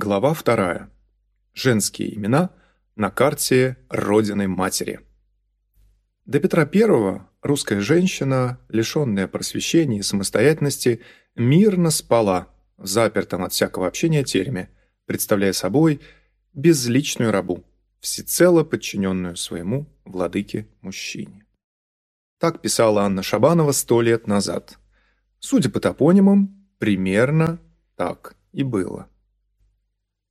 Глава вторая. Женские имена на карте Родины Матери. До Петра I русская женщина, лишенная просвещения и самостоятельности, мирно спала в запертом от всякого общения тереме, представляя собой безличную рабу, всецело подчиненную своему владыке-мужчине. Так писала Анна Шабанова сто лет назад. Судя по топонимам, примерно так и было.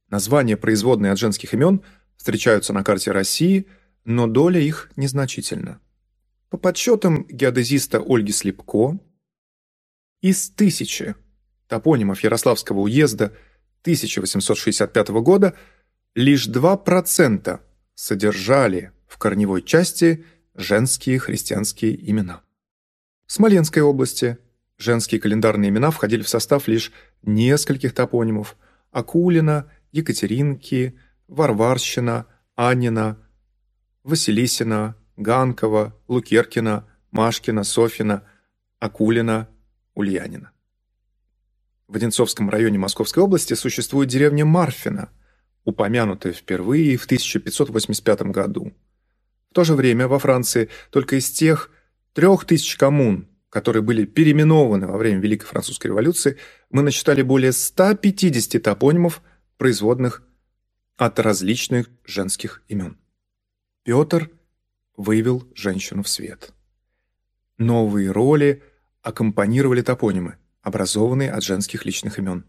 Названия, производные от женских имен, встречаются на карте России, но доля их незначительна. По подсчетам геодезиста Ольги Слепко, из тысячи топонимов Ярославского уезда 1865 года лишь 2% содержали в корневой части женские христианские имена. В Смоленской области женские календарные имена входили в состав лишь нескольких топонимов – Акулина, Екатеринки, Варварщина, Аннина, Василисина, Ганкова, Лукеркина, Машкина, Софина, Акулина, Ульянина. В Одинцовском районе Московской области существует деревня Марфина, упомянутая впервые в 1585 году. В то же время во Франции только из тех трех тысяч коммун, которые были переименованы во время Великой Французской революции, мы насчитали более 150 топонимов – производных от различных женских имен. Петр вывел женщину в свет. Новые роли аккомпанировали топонимы, образованные от женских личных имен.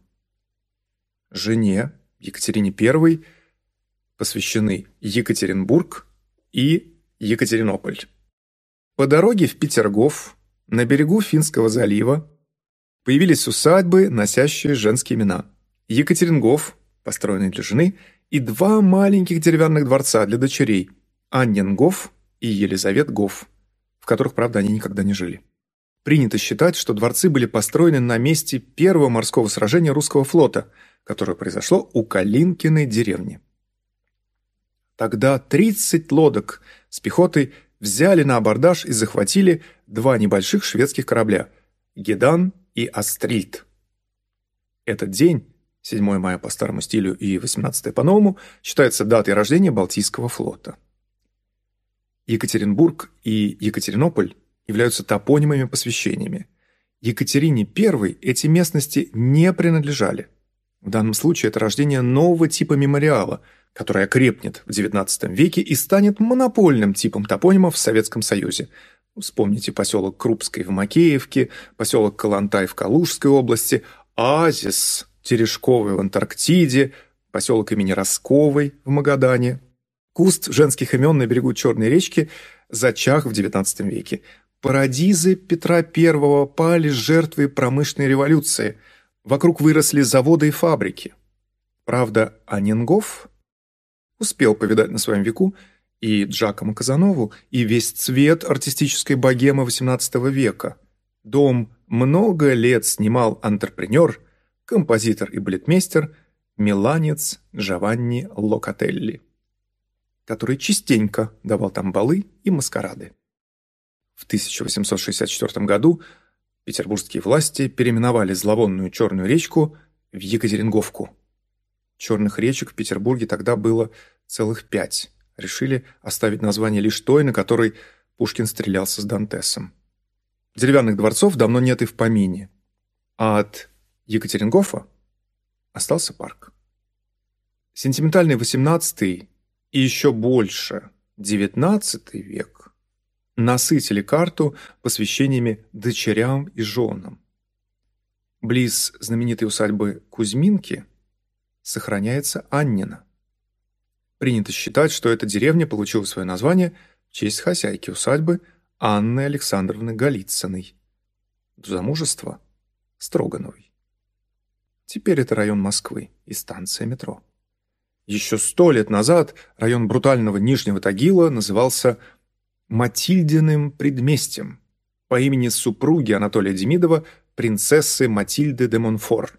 Жене Екатерине I посвящены Екатеринбург и Екатеринополь. По дороге в Петергоф на берегу Финского залива появились усадьбы, носящие женские имена. Екатерингоф построенный для жены, и два маленьких деревянных дворца для дочерей – Аннен Гоф и Елизавет Гоф, в которых, правда, они никогда не жили. Принято считать, что дворцы были построены на месте первого морского сражения русского флота, которое произошло у Калинкиной деревни. Тогда 30 лодок с пехотой взяли на абордаж и захватили два небольших шведских корабля – Гедан и Астрильд. Этот день 7 мая по старому стилю и 18 по новому, считается датой рождения Балтийского флота. Екатеринбург и Екатеринополь являются топонимами-посвящениями. Екатерине I эти местности не принадлежали. В данном случае это рождение нового типа мемориала, который окрепнет в XIX веке и станет монопольным типом топонимов в Советском Союзе. Вспомните поселок Крупской в Макеевке, поселок Калантай в Калужской области, Азис Терешковой в Антарктиде, поселок имени Росковой в Магадане. Куст женских имен на берегу Черной речки зачах в XIX веке. Парадизы Петра I пали жертвой промышленной революции. Вокруг выросли заводы и фабрики. Правда, Аненгоф успел повидать на своем веку и Джакомо Казанову, и весь цвет артистической богемы XVIII века. Дом много лет снимал антрепренер – композитор и балетмейстер, миланец Джованни Локателли, который частенько давал там балы и маскарады. В 1864 году петербургские власти переименовали зловонную Черную речку в Екатеринговку. Черных речек в Петербурге тогда было целых пять. Решили оставить название лишь той, на которой Пушкин стрелялся с Дантесом. Деревянных дворцов давно нет и в помине. А от Екатерингофа остался парк. Сентиментальный XVIII и еще больше XIX век насытили карту посвящениями дочерям и женам. Близ знаменитой усадьбы Кузьминки сохраняется Аннина. Принято считать, что эта деревня получила свое название в честь хозяйки усадьбы Анны Александровны Голицыной. До замужества Строгановой. Теперь это район Москвы и станция метро. Еще сто лет назад район брутального Нижнего Тагила назывался Матильдиным предместьем по имени супруги Анатолия Демидова, принцессы Матильды де Монфор,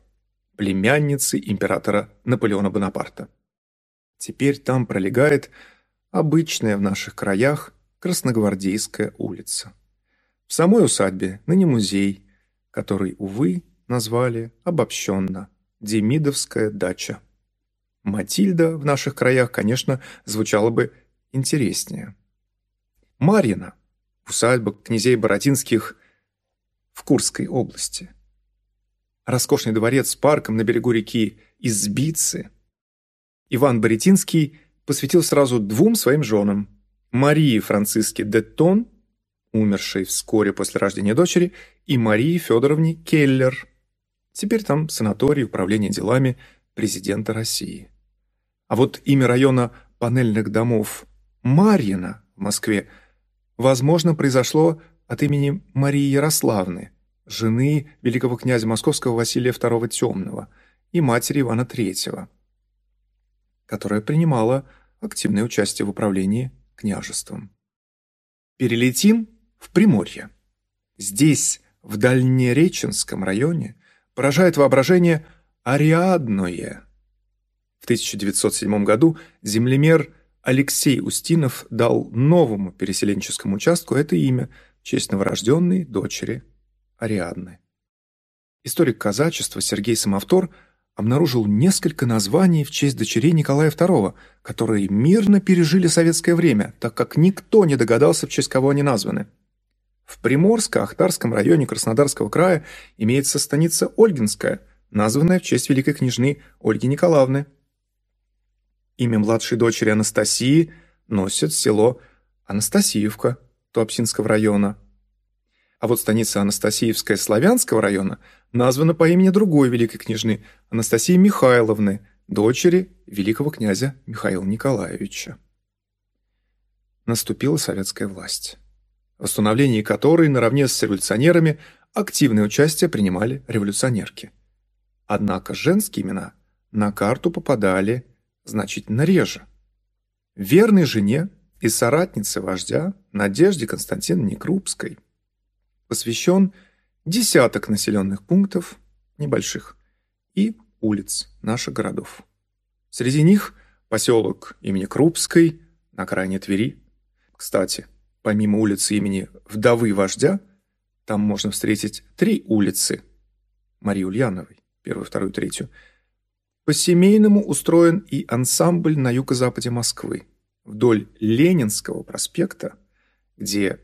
племянницы императора Наполеона Бонапарта. Теперь там пролегает обычная в наших краях Красногвардейская улица. В самой усадьбе ныне музей, который, увы, назвали обобщенно «Демидовская дача». Матильда в наших краях, конечно, звучало бы интереснее. Марьина, усадьба князей Бородинских в Курской области. Роскошный дворец с парком на берегу реки Избицы. Иван Боретинский посвятил сразу двум своим женам. Марии Франциске де Тон, умершей вскоре после рождения дочери, и Марии Федоровне Келлер. Теперь там санаторий управления делами президента России. А вот имя района панельных домов Марьина в Москве, возможно, произошло от имени Марии Ярославны, жены великого князя московского Василия II Темного и матери Ивана III, которая принимала активное участие в управлении княжеством. Перелетим в Приморье. Здесь, в Дальнереченском районе, поражает воображение Ариадное. В 1907 году землемер Алексей Устинов дал новому переселенческому участку это имя в честь новорожденной дочери Ариадны. Историк казачества Сергей Самовтор обнаружил несколько названий в честь дочерей Николая II, которые мирно пережили советское время, так как никто не догадался, в честь кого они названы. В Приморско-Ахтарском районе Краснодарского края имеется станица Ольгинская, названная в честь великой княжны Ольги Николаевны. Имя младшей дочери Анастасии носит село Анастасиевка Туапсинского района. А вот станица Анастасиевская Славянского района названа по имени другой великой княжны Анастасии Михайловны, дочери великого князя Михаила Николаевича. Наступила советская власть, в восстановлении которой наравне с революционерами активное участие принимали революционерки. Однако женские имена на карту попадали значительно реже. Верной жене и соратнице вождя Надежде Константиновне Крупской посвящен десяток населенных пунктов, небольших, и улиц наших городов. Среди них поселок имени Крупской на окраине Твери. Кстати, помимо улицы имени вдовы вождя, там можно встретить три улицы Марии Ульяновой первую, вторую, третью. По-семейному устроен и ансамбль на юго-западе Москвы, вдоль Ленинского проспекта, где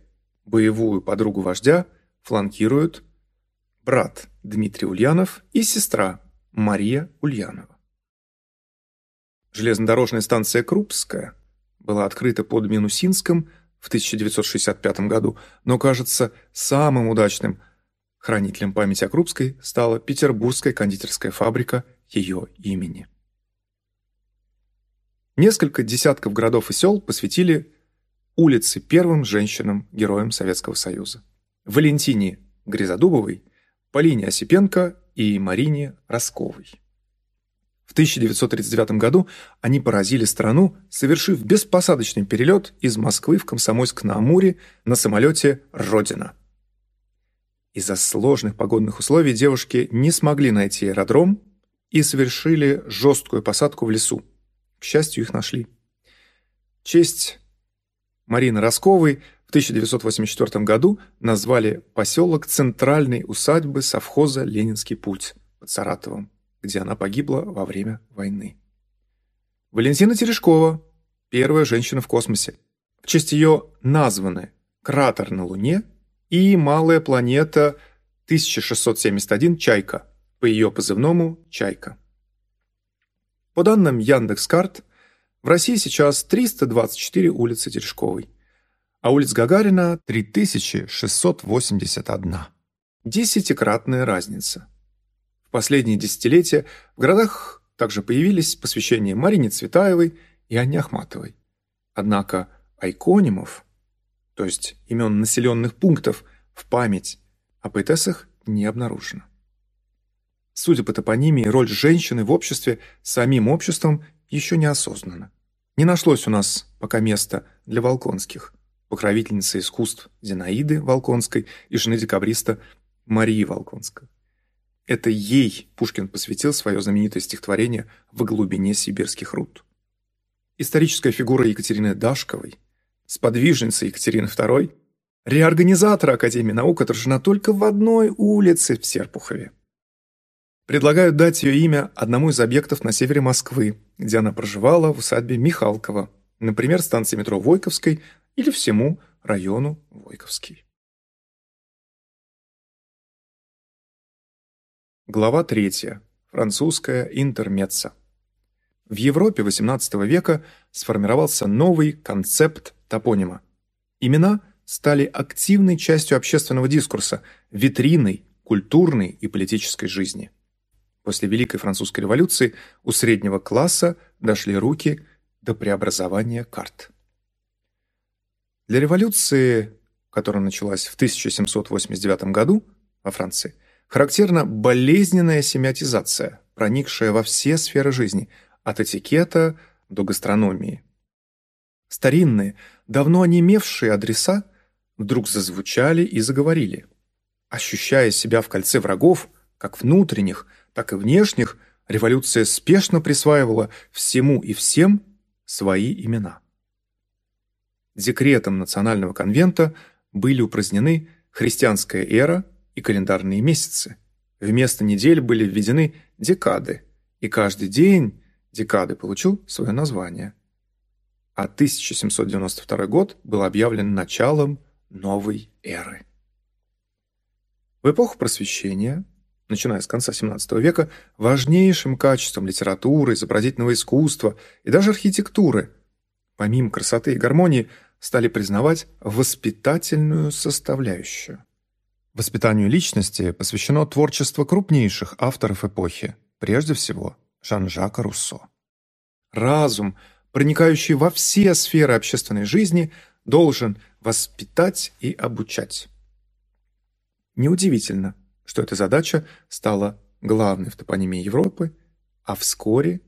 боевую подругу вождя фланкируют брат Дмитрий Ульянов и сестра Мария Ульянова. Железнодорожная станция Крупская была открыта под Минусинском в 1965 году, но, кажется, самым удачным – Хранителем памяти о Крупской стала петербургская кондитерская фабрика ее имени. Несколько десятков городов и сел посвятили улицы первым женщинам-героям Советского Союза. Валентине Гризодубовой, Полине Осипенко и Марине Росковой. В 1939 году они поразили страну, совершив беспосадочный перелет из Москвы в Комсомольск-на-Амуре на самолете «Родина». Из-за сложных погодных условий девушки не смогли найти аэродром и совершили жесткую посадку в лесу. К счастью, их нашли. Честь Марины Росковой в 1984 году назвали поселок центральной усадьбы совхоза «Ленинский путь» под Саратовом, где она погибла во время войны. Валентина Терешкова – первая женщина в космосе. В честь ее названы кратер на Луне – и малая планета 1671 «Чайка», по ее позывному «Чайка». По данным Яндекс.Карт, в России сейчас 324 улицы Терешковой, а улиц Гагарина 3681. Десятикратная разница. Последние десятилетия в городах также появились посвящения Марине Цветаевой и Анне Ахматовой. Однако айконимов то есть имен населенных пунктов, в память о поэтессах не обнаружено. Судя по топонимии, роль женщины в обществе самим обществом еще не осознана. Не нашлось у нас пока места для Волконских, покровительницы искусств Зинаиды Волконской и жены декабриста Марии Волконской. Это ей Пушкин посвятил свое знаменитое стихотворение «В глубине сибирских руд». Историческая фигура Екатерины Дашковой – сподвижница Екатерины II, реорганизатора Академии наук отражена только в одной улице в Серпухове. Предлагают дать ее имя одному из объектов на севере Москвы, где она проживала в усадьбе Михалкова, например, станции метро Войковской или всему району Войковский. Глава 3. Французская интермеца. В Европе XVIII века сформировался новый концепт топонима. Имена стали активной частью общественного дискурса, витриной культурной и политической жизни. После Великой Французской революции у среднего класса дошли руки до преобразования карт. Для революции, которая началась в 1789 году во Франции, характерна болезненная семиотизация, проникшая во все сферы жизни, от этикета до гастрономии. Старинные, давно онемевшие адреса вдруг зазвучали и заговорили. Ощущая себя в кольце врагов, как внутренних, так и внешних, революция спешно присваивала всему и всем свои имена. Декретом Национального конвента были упразднены христианская эра и календарные месяцы. Вместо недель были введены декады, и каждый день декады получил свое название. А 1792 год был объявлен началом новой эры. В эпоху просвещения начиная с конца XVII века, важнейшим качеством литературы, изобразительного искусства и даже архитектуры, помимо красоты и гармонии, стали признавать воспитательную составляющую. Воспитанию личности посвящено творчество крупнейших авторов эпохи, прежде всего Жан-Жака Руссо. Разум, проникающий во все сферы общественной жизни, должен воспитать и обучать. Неудивительно – что эта задача стала главной в топониме Европы, а вскоре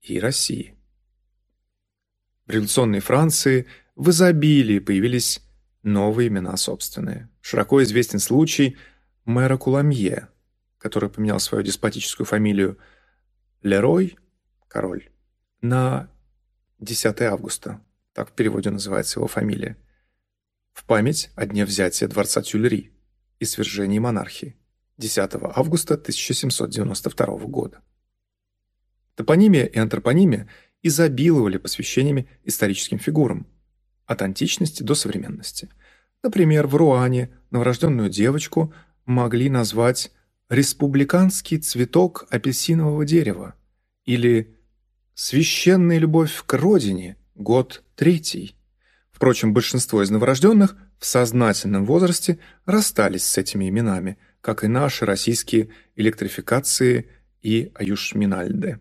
и России. В революционной Франции в изобилии появились новые имена собственные. Широко известен случай мэра Куламье, который поменял свою деспотическую фамилию Лерой, король, на 10 августа, так в переводе называется его фамилия, в память о дне взятия дворца Тюльри и свержении монархии. 10 августа 1792 года. Топонимия и антропонимия изобиловали посвящениями историческим фигурам, от античности до современности. Например, в Руане новорожденную девочку могли назвать «республиканский цветок апельсинового дерева» или «священная любовь к родине, год третий». Впрочем, большинство из новорожденных в сознательном возрасте расстались с этими именами – как и наши российские электрификации и аюшминальды.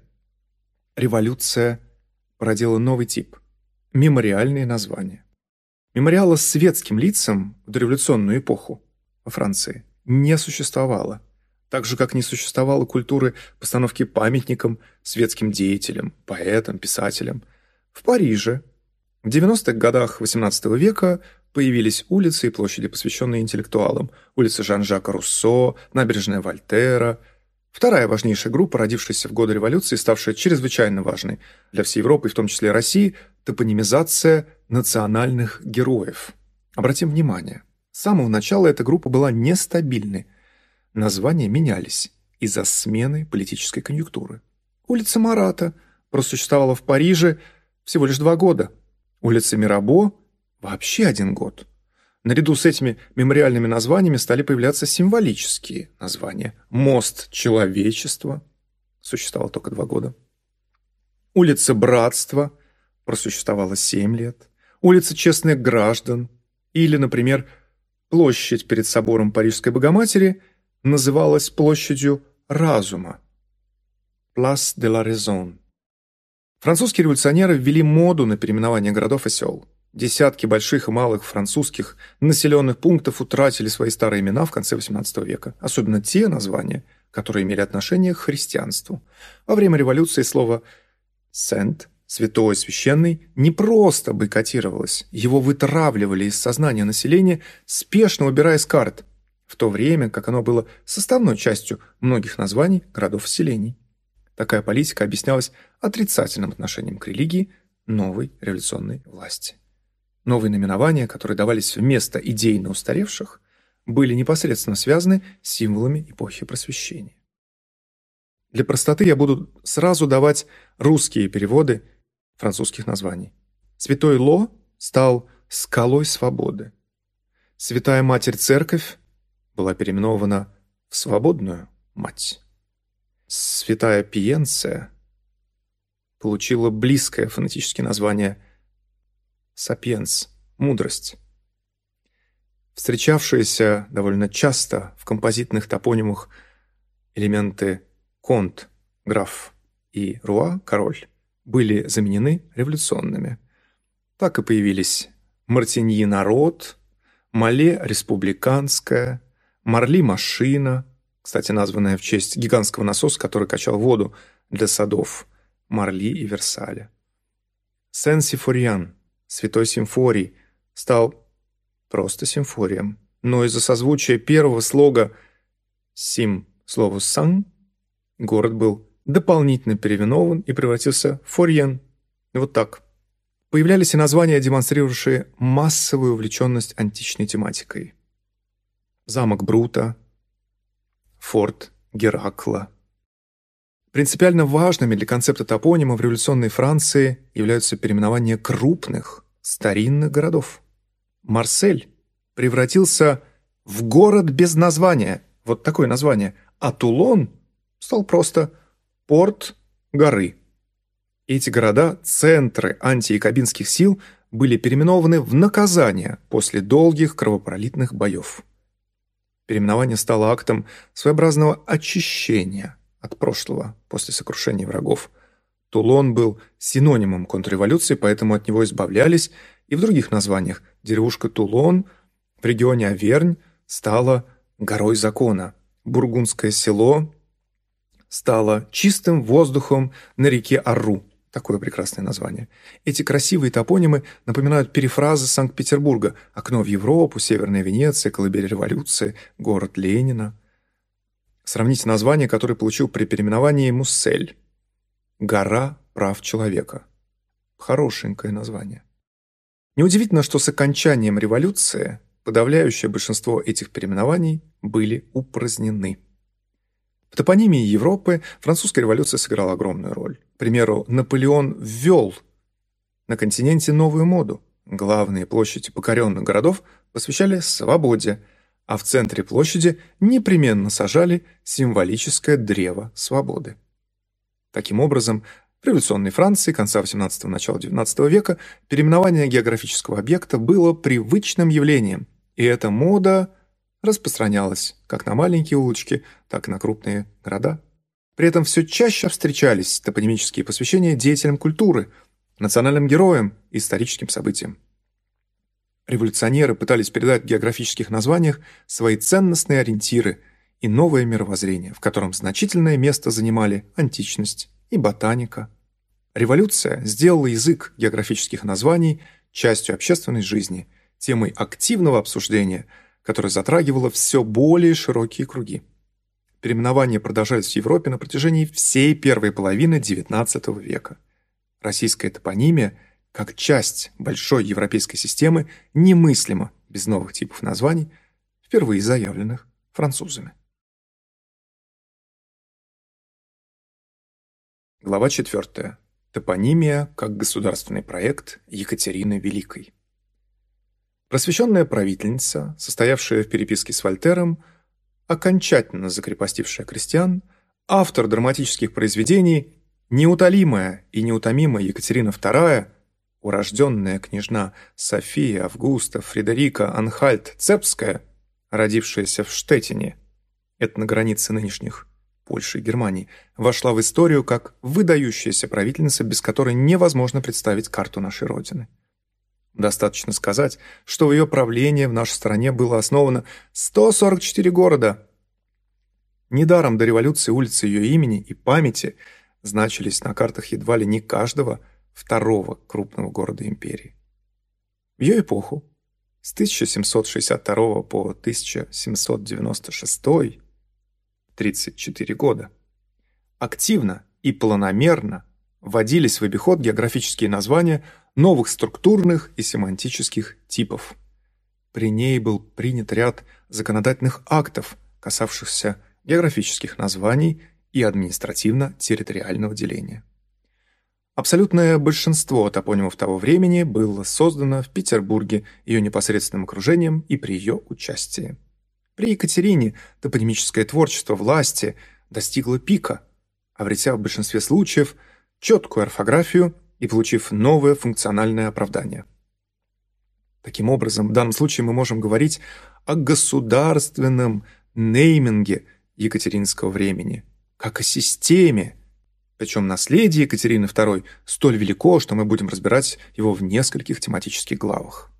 Революция породила новый тип – мемориальные названия. Мемориала светским лицам в дореволюционную эпоху во Франции не существовало, так же, как не существовало культуры постановки памятникам светским деятелям, поэтам, писателям. В Париже в 90-х годах XVIII века появились улицы и площади, посвященные интеллектуалам. Улица Жан-Жака Руссо, набережная Вольтера. Вторая важнейшая группа, родившаяся в годы революции, ставшая чрезвычайно важной для всей Европы, и в том числе России, топонимизация национальных героев. Обратим внимание, с самого начала эта группа была нестабильной. Названия менялись из-за смены политической конъюнктуры. Улица Марата просуществовала в Париже всего лишь два года. Улица Мирабо Вообще один год. Наряду с этими мемориальными названиями стали появляться символические названия. «Мост человечества» существовал только два года. «Улица Братства» просуществовала семь лет. «Улица Честных Граждан» или, например, площадь перед собором Парижской Богоматери называлась площадью разума. Place de la Raison. Французские революционеры ввели моду на переименование городов и сел. Десятки больших и малых французских населенных пунктов утратили свои старые имена в конце XVIII века, особенно те названия, которые имели отношение к христианству. Во время революции слово «сент» святой, священный, не просто бойкотировалось, его вытравливали из сознания населения, спешно убирая с карт, в то время как оно было составной частью многих названий городов и селений. Такая политика объяснялась отрицательным отношением к религии новой революционной власти. Новые наименования, которые давались вместо идейно устаревших, были непосредственно связаны с символами эпохи Просвещения. Для простоты я буду сразу давать русские переводы французских названий. Святой Ло стал «скалой свободы». Святая Матерь Церковь была переименована в «свободную мать». Святая Пиенция получила близкое фонетическое название «сапиенс» – «мудрость». Встречавшиеся довольно часто в композитных топонимах элементы «конт», «граф» и «руа» – «король» были заменены революционными. Так и появились «Мартиньи народ», «Мале республиканская», «Марли машина», кстати, названная в честь гигантского насоса, который качал воду для садов Марли и Версаля. Сен-Сифориан, Святой Симфорий, стал просто симфорием, но из-за созвучия первого слога «сим» слову «сан» город был дополнительно переименован и превратился в Форьен. Вот так. Появлялись и названия, демонстрировавшие массовую увлеченность античной тематикой. Замок Брута, форт Геракла. Принципиально важными для концепта топонима в революционной Франции являются переименования крупных, старинных городов. Марсель превратился в город без названия, вот такое название, а Тулон стал просто порт горы. Эти города, центры антиякобинских сил, были переименованы в наказание после долгих кровопролитных боев. Переименование стало актом своеобразного очищения от прошлого после сокрушения врагов. Тулон был синонимом контрреволюции, поэтому от него избавлялись, и в других названиях деревушка Тулон в регионе Авернь стала горой закона, бургундское село стало чистым воздухом на реке Арру, Такое прекрасное название. Эти красивые топонимы напоминают перефразы Санкт-Петербурга «Окно в Европу», «Северная Венеция», «Колыбель революции», «Город Ленина». Сравните название, которое получил при переименовании Муссель. «Гора прав человека». Хорошенькое название. Неудивительно, что с окончанием революции подавляющее большинство этих переименований были упразднены. В топонимии Европы французская революция сыграла огромную роль. К примеру, Наполеон ввел на континенте новую моду. Главные площади покоренных городов посвящали свободе, а в центре площади непременно сажали символическое древо свободы. Таким образом, в революционной Франции конца XVIII – начала XIX века переименование географического объекта было привычным явлением, и эта мода распространялась как на маленькие улочки, так и на крупные города. При этом все чаще встречались топонимические посвящения деятелям культуры, национальным героям и историческим событиям. Революционеры пытались передать в географических названиях свои ценностные ориентиры и новое мировоззрение, в котором значительное место занимали античность и ботаника. Революция сделала язык географических названий частью общественной жизни, темой активного обсуждения – которая затрагивала все более широкие круги. Переименования продолжались в Европе на протяжении всей первой половины XIX века. Российская топонимия, как часть большой европейской системы, немыслима без новых типов названий, впервые заявленных французами. Глава 4. Топонимия как государственный проект Екатерины Великой. Просвещенная правительница, состоявшая в переписке с Вольтером, окончательно закрепостившая крестьян, автор драматических произведений, неутолимая и неутомимая Екатерина II, урожденная княжна София Августа Фредерика Анхальт-Цепская, родившаяся в Штеттине, это на границе нынешних Польши и Германии, вошла в историю как выдающаяся правительница, без которой невозможно представить карту нашей Родины. Достаточно сказать, что в ее правлении в нашей стране было основано 144 города. Недаром до революции улицы ее имени и памяти значились на картах едва ли не каждого второго крупного города империи. В ее эпоху, с 1762 по 1796, 34 года, активно и планомерно вводились в обиход географические названия новых структурных и семантических типов. При ней был принят ряд законодательных актов, касавшихся географических названий и административно-территориального деления. Абсолютное большинство топонимов того времени было создано в Петербурге ее непосредственным окружением и при ее участии. При Екатерине топонимическое творчество власти достигло пика, обретя в большинстве случаев четкую орфографию и получив новое функциональное оправдание. Таким образом, в данном случае мы можем говорить о государственном нейминге екатеринского времени, как о системе, причем наследие Екатерины II столь велико, что мы будем разбирать его в нескольких тематических главах.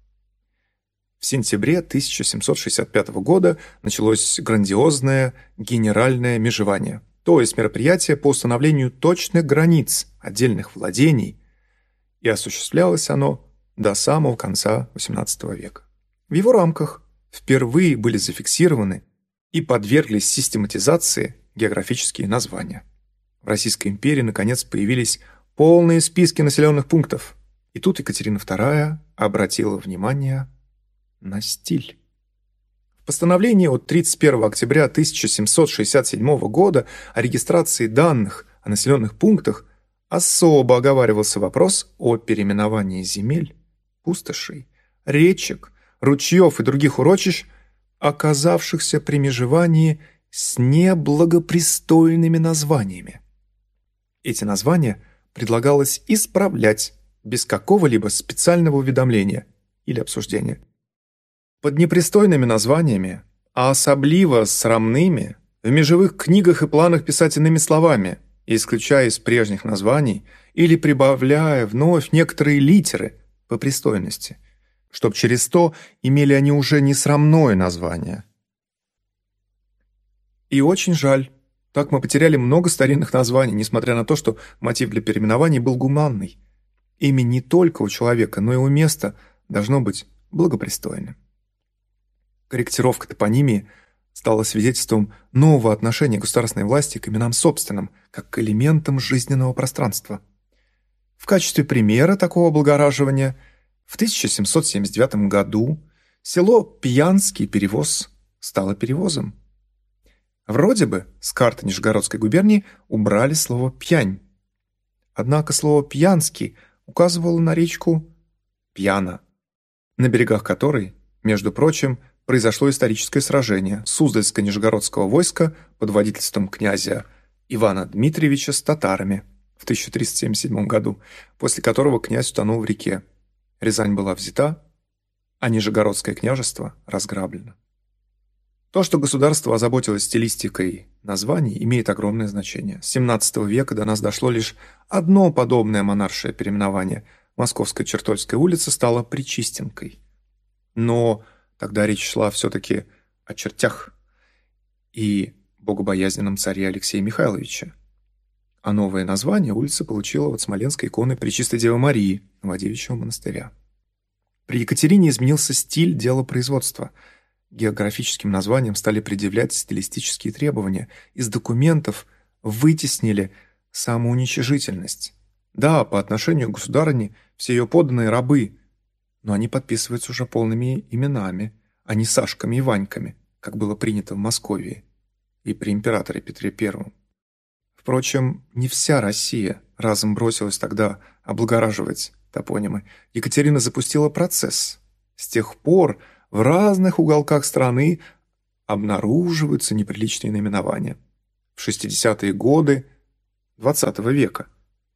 В сентябре 1765 года началось грандиозное генеральное межевание, то есть мероприятие по установлению точных границ отдельных владений, и осуществлялось оно до самого конца XVIII века. В его рамках впервые были зафиксированы и подверглись систематизации географические названия – в Российской империи наконец появились полные списки населенных пунктов. И тут Екатерина II обратила внимание на стиль. В постановлении от 31 октября 1767 года о регистрации данных о населенных пунктах особо оговаривался вопрос о переименовании земель, пустошей, речек, ручьев и других урочищ, оказавшихся при межевании с неблагопристойными названиями. Эти названия предлагалось исправлять без какого-либо специального уведомления или обсуждения. Под непристойными названиями, а особливо срамными, в межевых книгах и планах писательными словами, исключая из прежних названий или прибавляя вновь некоторые литеры по пристойности, чтоб через то имели они уже не срамное название. И очень жаль, так мы потеряли много старинных названий, несмотря на то, что мотив для переименований был гуманный. Имя не только у человека, но и у места должно быть благопристойным. Корректировка топонимии стала свидетельством нового отношения государственной власти к именам собственным, как к элементам жизненного пространства. В качестве примера такого облагораживания в 1779 году село Пьянский перевоз стало перевозом. Вроде бы с карты Нижегородской губернии убрали слово «пьянь». Однако слово «пьянский» указывало на речку Пьяна, на берегах которой, между прочим, произошло историческое сражение Суздальско-Нижегородского войска под водительством князя Ивана Дмитриевича с татарами в 1377 году, после которого князь утонул в реке. Рязань была взята, а Нижегородское княжество разграблено. То, что государство озаботилось стилистикой названий, имеет огромное значение. С 17 века до нас дошло лишь одно подобное монаршее переименование. Московская Чертольская улица стала Причистенкой. Но тогда речь шла все-таки о чертях и богобоязненном царе Алексея Михайловича. А новое название улица получила от Смоленской иконы Пречистой Девы Марии Новодевичьего монастыря. При Екатерине изменился стиль дела производства – географическим названиям стали предъявлять стилистические требования, из документов вытеснили самоуничижительность. Да, по отношению к государыне все ее подданные рабы, но они подписываются уже полными именами, а не Сашками и Ваньками, как было принято в Москве и при императоре Петре I. Впрочем, не вся Россия разом бросилась тогда облагораживать топонимы. Екатерина запустила процесс. С тех пор в разных уголках страны обнаруживаются неприличные наименования. В 60-е годы XX века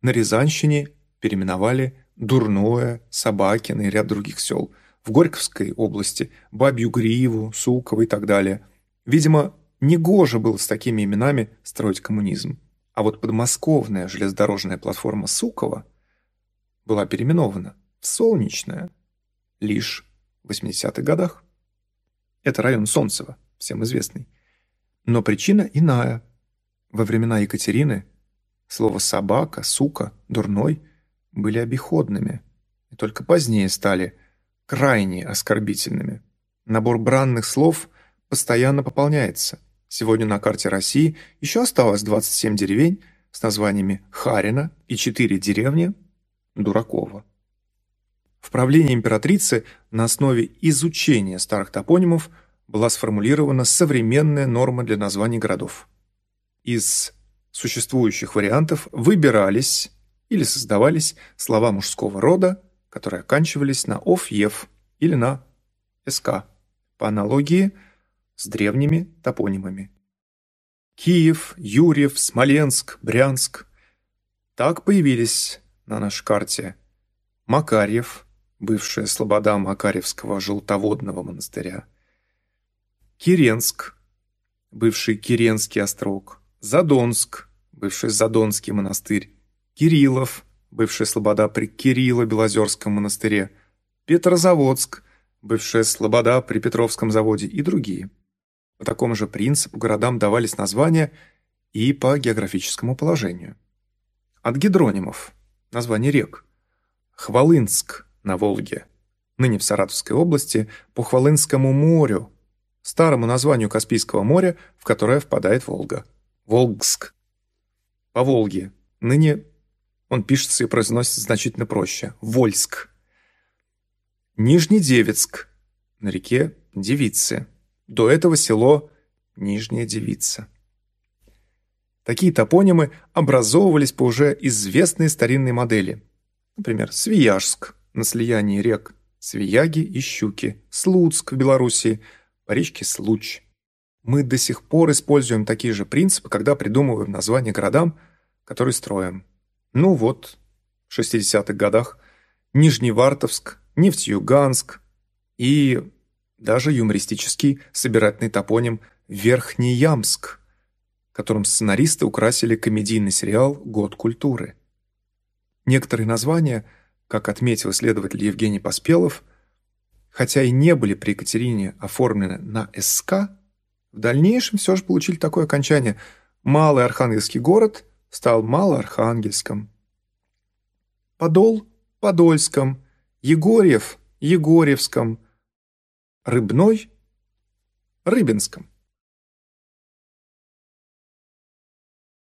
на Рязанщине переименовали Дурное, Собакино и ряд других сел. В Горьковской области Бабью Гриву, Суково и так далее. Видимо, негоже было с такими именами строить коммунизм. А вот подмосковная железнодорожная платформа Суково была переименована в Солнечная лишь 80-х годах. Это район Солнцева, всем известный. Но причина иная. Во времена Екатерины слово «собака», «сука», «дурной» были обиходными, и только позднее стали крайне оскорбительными. Набор бранных слов постоянно пополняется. Сегодня на карте России еще осталось 27 деревень с названиями Харина и 4 деревни Дуракова. В правлении императрицы на основе изучения старых топонимов была сформулирована современная норма для названий городов. Из существующих вариантов выбирались или создавались слова мужского рода, которые оканчивались на «ов-ев» или на «СК», по аналогии с древними топонимами. Киев, Юрьев, Смоленск, Брянск. Так появились на нашей карте Макарьев, бывшая слобода Макарьевского желтоводного монастыря, Киренск, бывший Киренский острог, Задонск, бывший Задонский монастырь, Кириллов, бывшая слобода при Кирилло-Белозерском монастыре, Петрозаводск, бывшая слобода при Петровском заводе и другие. По такому же принципу городам давались названия и по географическому положению. От гидронимов – название рек. Хвалынск на Волге, ныне в Саратовской области, по Хвалынскому морю, старому названию Каспийского моря, в которое впадает Волга. Волгск. По Волге, ныне он пишется и произносится значительно проще. Вольск. Нижнедевицк. На реке Девицы. До этого село Нижняя Девица. Такие топонимы образовывались по уже известной старинной модели. Например, Свияжск на слиянии рек Свияги и Щуки, Слуцк в Белоруссии, по речке Случ. Мы до сих пор используем такие же принципы, когда придумываем названия городам, которые строим. Ну вот, в 60-х годах Нижневартовск, Нефтьюганск и даже юмористический собирательный топоним Верхнеямск, которым сценаристы украсили комедийный сериал «Год культуры». Некоторые названия, как отметил исследователь Евгений Поспелов, хотя и не были при Екатерине оформлены на СК, в дальнейшем все же получили такое окончание «Малый Архангельский город» стал Малоархангельском. Подол – Подольском, Егорьев – Егорьевском – Рыбной – Рыбинском.